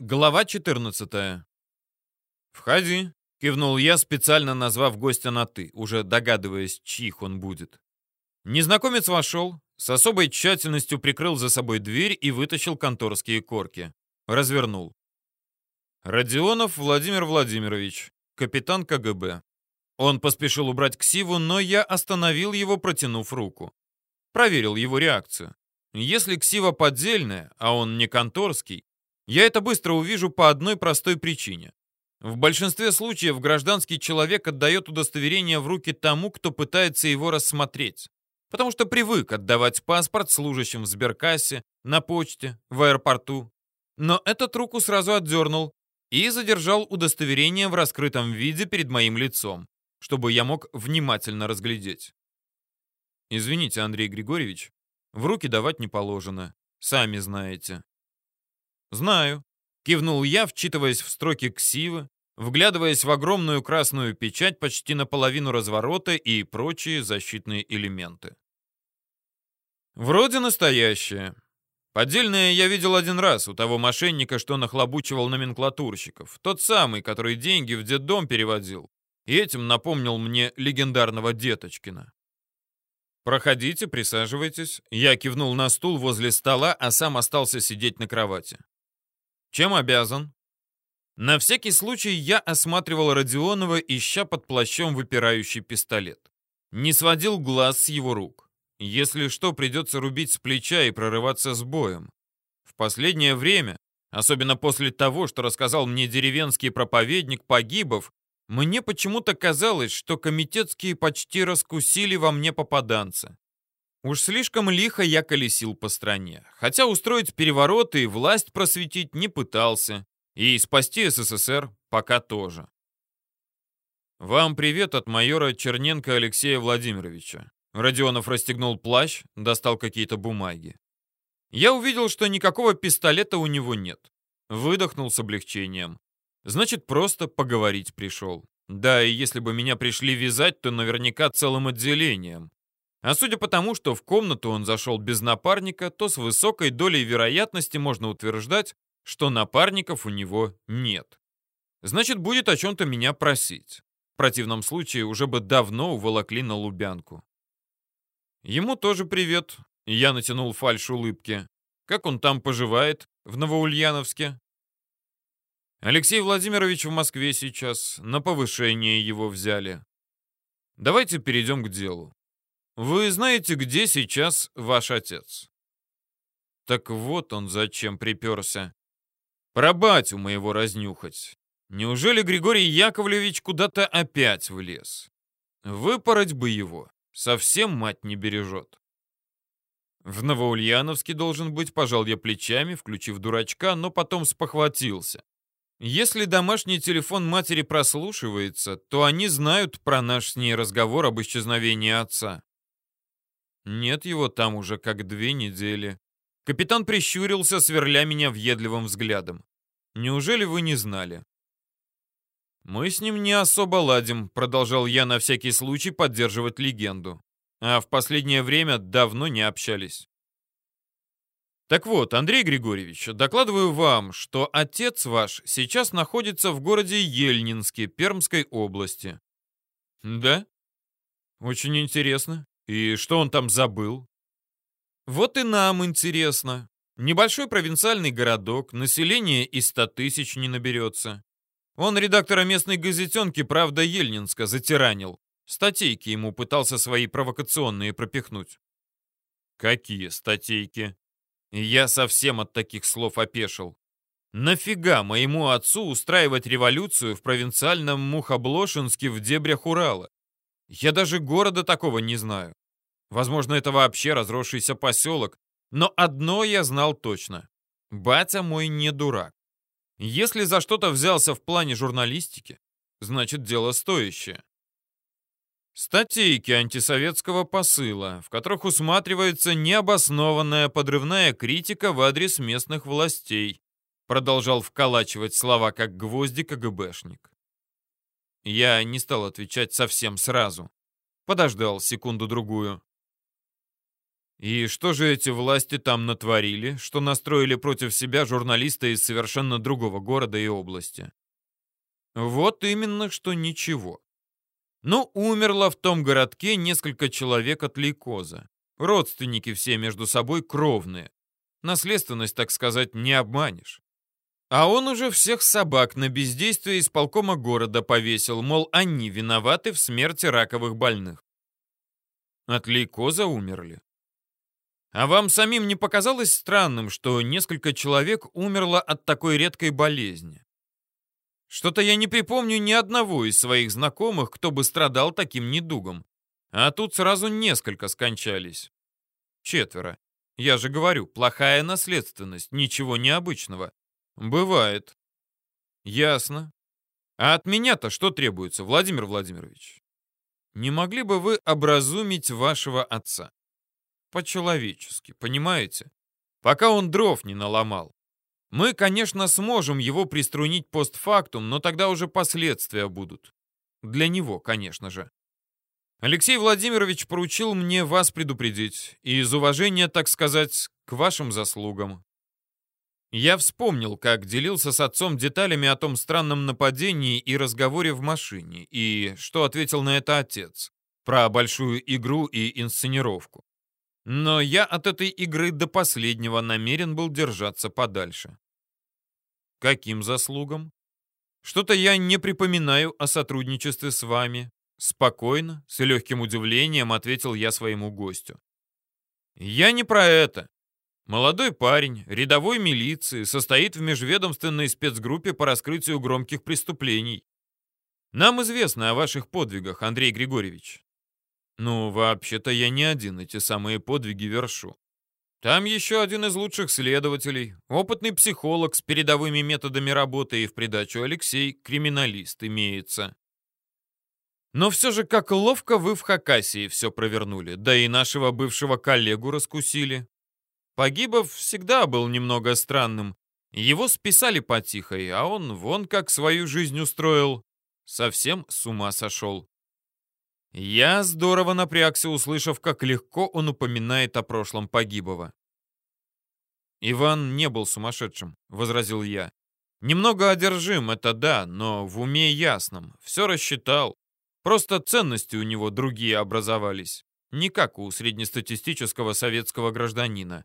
Глава 14. «Входи», — кивнул я, специально назвав гостя на «ты», уже догадываясь, чьих он будет. Незнакомец вошел, с особой тщательностью прикрыл за собой дверь и вытащил конторские корки. Развернул. Родионов Владимир Владимирович, капитан КГБ. Он поспешил убрать ксиву, но я остановил его, протянув руку. Проверил его реакцию. Если ксива поддельная, а он не конторский, я это быстро увижу по одной простой причине. В большинстве случаев гражданский человек отдает удостоверение в руки тому, кто пытается его рассмотреть. Потому что привык отдавать паспорт служащим в сберкассе, на почте, в аэропорту. Но этот руку сразу отдернул и задержал удостоверение в раскрытом виде перед моим лицом, чтобы я мог внимательно разглядеть. Извините, Андрей Григорьевич, в руки давать не положено, сами знаете. «Знаю», — кивнул я, вчитываясь в строки ксивы, вглядываясь в огромную красную печать почти наполовину разворота и прочие защитные элементы. Вроде настоящее. Поддельное я видел один раз у того мошенника, что нахлобучивал номенклатурщиков. Тот самый, который деньги в детдом переводил. И этим напомнил мне легендарного Деточкина. «Проходите, присаживайтесь». Я кивнул на стул возле стола, а сам остался сидеть на кровати. Чем обязан? На всякий случай я осматривал Родионова, ища под плащом выпирающий пистолет. Не сводил глаз с его рук. Если что, придется рубить с плеча и прорываться с боем. В последнее время, особенно после того, что рассказал мне деревенский проповедник Погибов, мне почему-то казалось, что комитетские почти раскусили во мне попаданца. Уж слишком лихо я колесил по стране. Хотя устроить перевороты и власть просветить не пытался. И спасти СССР пока тоже. «Вам привет от майора Черненко Алексея Владимировича». Родионов расстегнул плащ, достал какие-то бумаги. Я увидел, что никакого пистолета у него нет. Выдохнул с облегчением. Значит, просто поговорить пришел. Да, и если бы меня пришли вязать, то наверняка целым отделением. А судя по тому, что в комнату он зашел без напарника, то с высокой долей вероятности можно утверждать, что напарников у него нет. Значит, будет о чем-то меня просить. В противном случае уже бы давно уволокли на Лубянку. Ему тоже привет. Я натянул фальш улыбки. Как он там поживает, в Новоульяновске? Алексей Владимирович в Москве сейчас. На повышение его взяли. Давайте перейдем к делу. Вы знаете, где сейчас ваш отец? Так вот он зачем приперся. Про батю моего разнюхать. Неужели Григорий Яковлевич куда-то опять влез? Выпороть бы его. Совсем мать не бережет. В Новоульяновске должен быть, пожал я плечами, включив дурачка, но потом спохватился. Если домашний телефон матери прослушивается, то они знают про наш с ней разговор об исчезновении отца. Нет его там уже как две недели. Капитан прищурился, сверля меня въедливым взглядом. Неужели вы не знали? Мы с ним не особо ладим, продолжал я на всякий случай поддерживать легенду. А в последнее время давно не общались. Так вот, Андрей Григорьевич, докладываю вам, что отец ваш сейчас находится в городе Ельнинске Пермской области. Да? Очень интересно. И что он там забыл? Вот и нам интересно. Небольшой провинциальный городок, население из ста тысяч не наберется. Он редактора местной газетенки «Правда Ельнинска» затиранил. Статейки ему пытался свои провокационные пропихнуть. Какие статейки? Я совсем от таких слов опешил. Нафига моему отцу устраивать революцию в провинциальном Мухоблошинске в дебрях Урала? Я даже города такого не знаю. Возможно, это вообще разросшийся поселок. Но одно я знал точно. Батя мой не дурак. Если за что-то взялся в плане журналистики, значит дело стоящее. Статейки антисоветского посыла, в которых усматривается необоснованная подрывная критика в адрес местных властей, продолжал вколачивать слова как гвозди КГБшник. Я не стал отвечать совсем сразу. Подождал секунду-другую. И что же эти власти там натворили, что настроили против себя журналиста из совершенно другого города и области? Вот именно, что ничего. Ну, умерло в том городке несколько человек от лейкоза. Родственники все между собой кровные. Наследственность, так сказать, не обманешь. А он уже всех собак на бездействие исполкома города повесил, мол, они виноваты в смерти раковых больных. От лейкоза умерли. А вам самим не показалось странным, что несколько человек умерло от такой редкой болезни? Что-то я не припомню ни одного из своих знакомых, кто бы страдал таким недугом. А тут сразу несколько скончались. Четверо. Я же говорю, плохая наследственность, ничего необычного. Бывает. Ясно. А от меня-то что требуется, Владимир Владимирович? Не могли бы вы образумить вашего отца? По-человечески, понимаете? Пока он дров не наломал. Мы, конечно, сможем его приструнить постфактум, но тогда уже последствия будут. Для него, конечно же. Алексей Владимирович поручил мне вас предупредить, и из уважения, так сказать, к вашим заслугам. Я вспомнил, как делился с отцом деталями о том странном нападении и разговоре в машине, и что ответил на это отец, про большую игру и инсценировку. Но я от этой игры до последнего намерен был держаться подальше. Каким заслугам? Что-то я не припоминаю о сотрудничестве с вами. Спокойно, с легким удивлением ответил я своему гостю. Я не про это. Молодой парень, рядовой милиции, состоит в межведомственной спецгруппе по раскрытию громких преступлений. Нам известно о ваших подвигах, Андрей Григорьевич. Ну, вообще-то я не один эти самые подвиги вершу. Там еще один из лучших следователей, опытный психолог с передовыми методами работы и в придачу Алексей, криминалист, имеется. Но все же как ловко вы в Хакасии все провернули, да и нашего бывшего коллегу раскусили. Погибов всегда был немного странным. Его списали потихой, а он вон как свою жизнь устроил. Совсем с ума сошел. Я здорово напрягся, услышав, как легко он упоминает о прошлом погибого. «Иван не был сумасшедшим», — возразил я. «Немного одержим, это да, но в уме ясном. Все рассчитал. Просто ценности у него другие образовались. Не как у среднестатистического советского гражданина».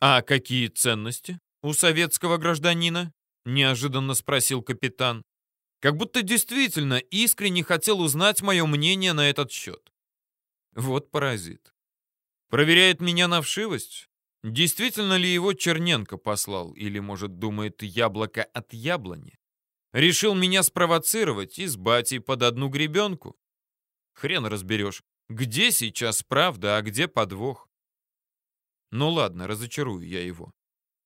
«А какие ценности у советского гражданина?» — неожиданно спросил капитан. Как будто действительно искренне хотел узнать мое мнение на этот счет. Вот паразит. Проверяет меня на вшивость? Действительно ли его Черненко послал? Или, может, думает яблоко от яблони? Решил меня спровоцировать и с батей под одну гребенку? Хрен разберешь, где сейчас правда, а где подвох. Ну ладно, разочарую я его.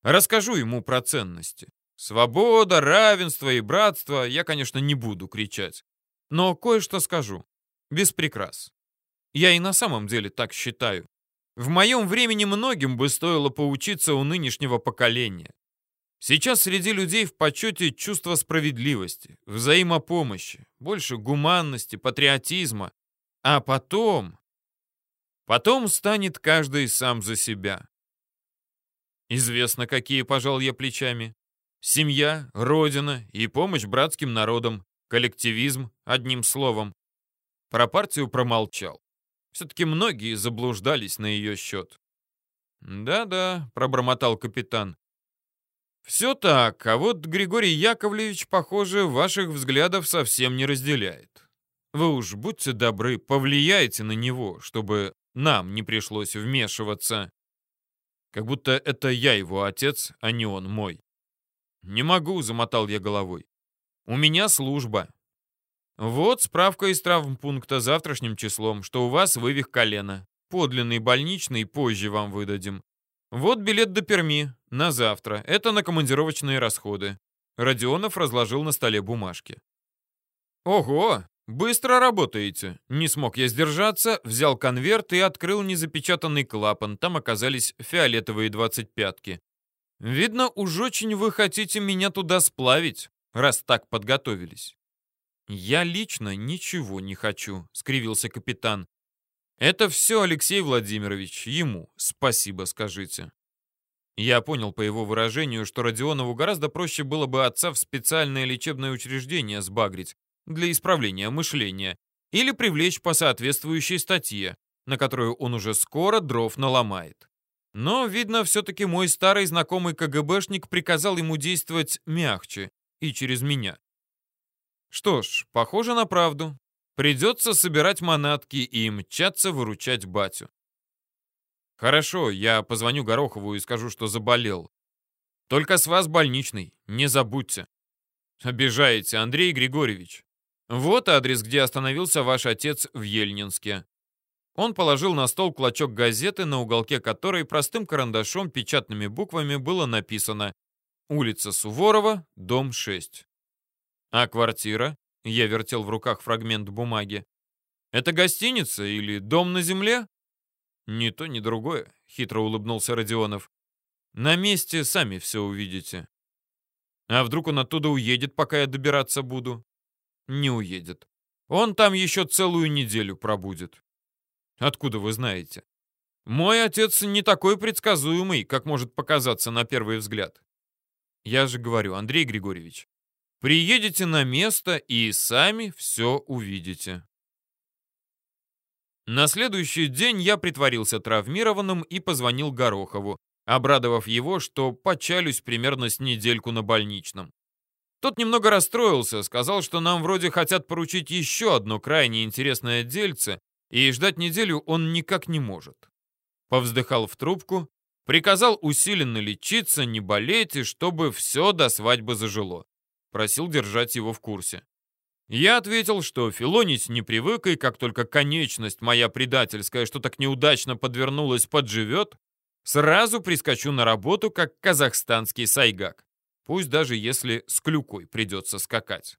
Расскажу ему про ценности. Свобода, равенство и братство я, конечно, не буду кричать. Но кое-что скажу. Без прикрас. Я и на самом деле так считаю. В моем времени многим бы стоило поучиться у нынешнего поколения. Сейчас среди людей в почете чувство справедливости, взаимопомощи, больше гуманности, патриотизма. А потом... Потом станет каждый сам за себя. Известно, какие пожал я плечами. Семья, родина и помощь братским народам, коллективизм, одним словом. Про партию промолчал. Все-таки многие заблуждались на ее счет. «Да-да», — пробормотал капитан. «Все так, а вот Григорий Яковлевич, похоже, ваших взглядов совсем не разделяет. Вы уж будьте добры, повлияйте на него, чтобы нам не пришлось вмешиваться. Как будто это я его отец, а не он мой». «Не могу», — замотал я головой. «У меня служба». «Вот справка из травмпункта завтрашним числом, что у вас вывих колена. Подлинный больничный позже вам выдадим. Вот билет до Перми, на завтра. Это на командировочные расходы». Родионов разложил на столе бумажки. «Ого, быстро работаете!» Не смог я сдержаться, взял конверт и открыл незапечатанный клапан. Там оказались фиолетовые двадцатьпятки. Видно, уж очень вы хотите меня туда сплавить, раз так подготовились. Я лично ничего не хочу, скривился капитан. Это все, Алексей Владимирович, ему спасибо скажите. Я понял по его выражению, что Родионову гораздо проще было бы отца в специальное лечебное учреждение сбагрить для исправления мышления или привлечь по соответствующей статье, на которую он уже скоро дров наломает. Но, видно, все-таки мой старый знакомый КГБшник приказал ему действовать мягче и через меня. Что ж, похоже на правду. Придется собирать манатки и мчаться выручать батю. Хорошо, я позвоню Горохову и скажу, что заболел. Только с вас больничный, не забудьте. Обижаете, Андрей Григорьевич. Вот адрес, где остановился ваш отец в Ельнинске. Он положил на стол клочок газеты, на уголке которой простым карандашом печатными буквами было написано «Улица Суворова, дом 6». «А квартира?» — я вертел в руках фрагмент бумаги. «Это гостиница или дом на земле?» «Ни то, ни другое», — хитро улыбнулся Родионов. «На месте сами все увидите». «А вдруг он оттуда уедет, пока я добираться буду?» «Не уедет. Он там еще целую неделю пробудет». Откуда вы знаете? Мой отец не такой предсказуемый, как может показаться на первый взгляд. Я же говорю, Андрей Григорьевич, приедете на место и сами все увидите. На следующий день я притворился травмированным и позвонил Горохову, обрадовав его, что почалюсь примерно с недельку на больничном. Тот немного расстроился, сказал, что нам вроде хотят поручить еще одно крайне интересное дельце, и ждать неделю он никак не может. Повздыхал в трубку, приказал усиленно лечиться, не болеть и чтобы все до свадьбы зажило. Просил держать его в курсе. Я ответил, что филонить не привык, и как только конечность моя предательская, что так неудачно подвернулась, подживет, сразу прискочу на работу, как казахстанский сайгак. Пусть даже если с клюкой придется скакать.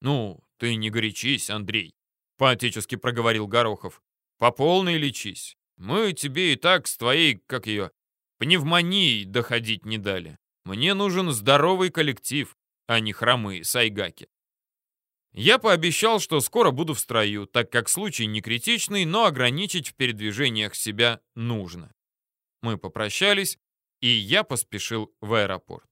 «Ну, ты не горячись, Андрей поотечески проговорил Горохов. «По полной лечись. Мы тебе и так с твоей, как ее, пневмонией доходить не дали. Мне нужен здоровый коллектив, а не хромые сайгаки». Я пообещал, что скоро буду в строю, так как случай не критичный, но ограничить в передвижениях себя нужно. Мы попрощались, и я поспешил в аэропорт.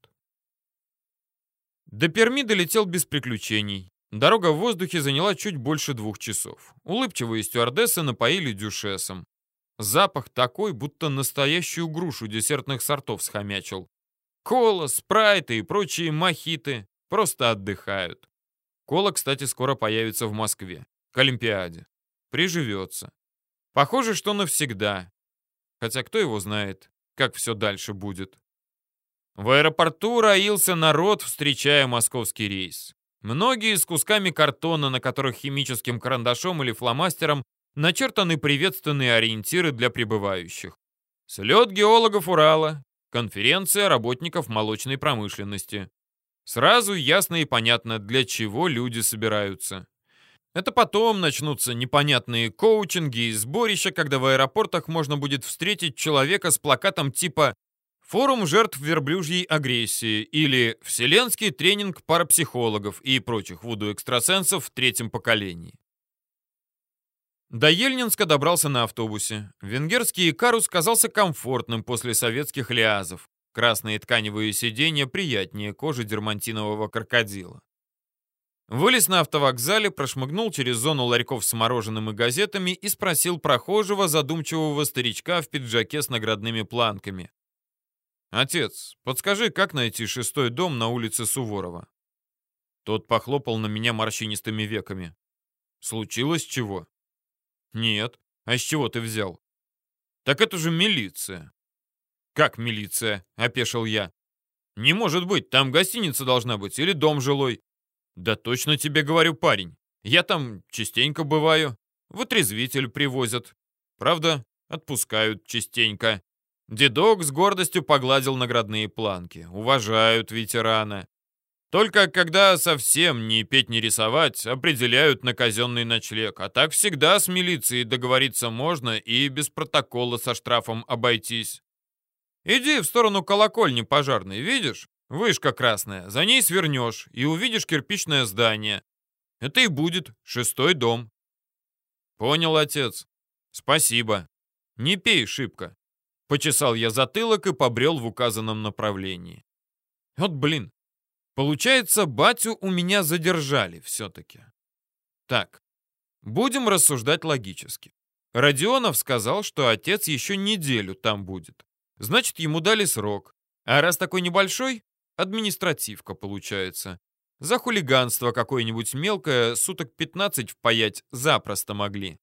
До Перми долетел без приключений. Дорога в воздухе заняла чуть больше двух часов. Улыбчивые стюардессы напоили дюшесом. Запах такой, будто настоящую грушу десертных сортов схомячил. Кола, спрайты и прочие мохиты просто отдыхают. Кола, кстати, скоро появится в Москве. К Олимпиаде. Приживется. Похоже, что навсегда. Хотя кто его знает, как все дальше будет. В аэропорту роился народ, встречая московский рейс. Многие с кусками картона, на которых химическим карандашом или фломастером начертаны приветственные ориентиры для прибывающих. Слет геологов Урала, конференция работников молочной промышленности. Сразу ясно и понятно, для чего люди собираются. Это потом начнутся непонятные коучинги и сборища, когда в аэропортах можно будет встретить человека с плакатом типа Форум жертв верблюжьей агрессии или Вселенский тренинг парапсихологов и прочих вуду-экстрасенсов в третьем поколении. До Ельнинска добрался на автобусе. Венгерский карус казался комфортным после советских лиазов. Красные тканевые сиденья приятнее кожи дермантинового крокодила. Вылез на автовокзале, прошмыгнул через зону ларьков с мороженым и газетами и спросил прохожего, задумчивого старичка в пиджаке с наградными планками. «Отец, подскажи, как найти шестой дом на улице Суворова?» Тот похлопал на меня морщинистыми веками. «Случилось чего?» «Нет. А с чего ты взял?» «Так это же милиция». «Как милиция?» — опешил я. «Не может быть, там гостиница должна быть или дом жилой». «Да точно тебе говорю, парень. Я там частенько бываю. Вытрезвитель привозят. Правда, отпускают частенько. Дедок с гордостью погладил наградные планки. Уважают ветерана. Только когда совсем не петь, не рисовать, определяют на казенный ночлег. А так всегда с милицией договориться можно и без протокола со штрафом обойтись. Иди в сторону колокольни пожарной, видишь? Вышка красная, за ней свернешь и увидишь кирпичное здание. Это и будет шестой дом. Понял, отец. Спасибо. Не пей шибко. Почесал я затылок и побрел в указанном направлении. Вот блин. Получается, батю у меня задержали все-таки. Так, будем рассуждать логически. Родионов сказал, что отец еще неделю там будет. Значит, ему дали срок. А раз такой небольшой, административка получается. За хулиганство какое-нибудь мелкое суток 15 впаять запросто могли.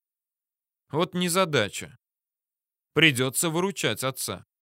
Вот незадача. Придется выручать отца.